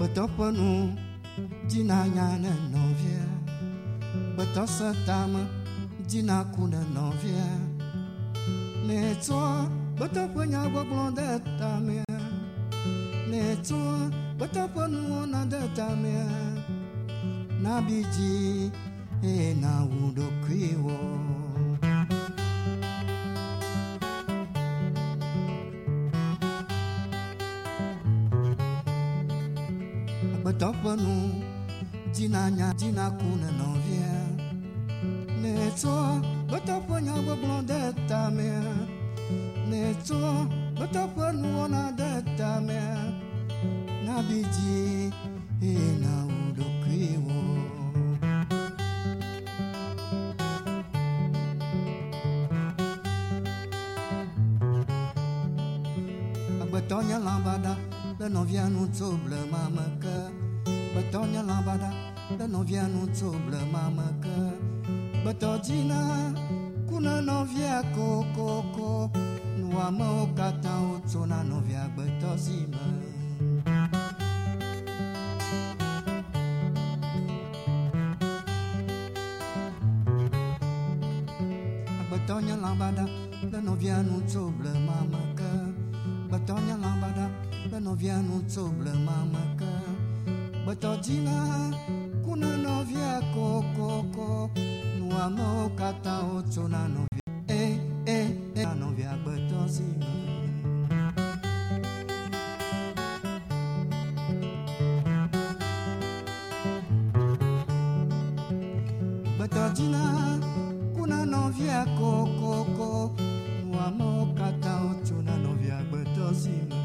Ƒe nu dzina nya ne nɔvia. Gbetɔ se tame dzina ku ne nɔvia. Ne tsɔa gbetɔ ƒe nya gbɔgblɔ de tamea. Ne tsɔa gbetɔ ƒe nuwɔna de tamea. Nabi dzi eye nawu ɖokui wɔ. Agbetɔ ƒe nu dzina nya dzina ku ne nɔvia. Ne tsɔa gbetɔ ƒe nya gbɔgblɔ de tamea. Ne tsɔa gbetɔ ƒe nuwɔna de tamea. Nabi dzi eye nawu ɖokui wɔ. Agbetɔ nye lãbada le nɔvia nu blema me ke. Gbetɔ nye lãbada le nɔvia nu tso blema me ke. Gbetɔ dzina kuna nɔvia kokoko. Nuamewo katã wotsona nɔvia gbetɔ si me. Agbetɔ nye lãbada le nɔvia nu tso blema me ke. novia nu coblă mama că Bătogina cu nu novia coco co Nu am o cata o țona novia. E, e, e, novia bătozina Bătogina cu nu novia coco co Nu am o cata o țona novia bătozina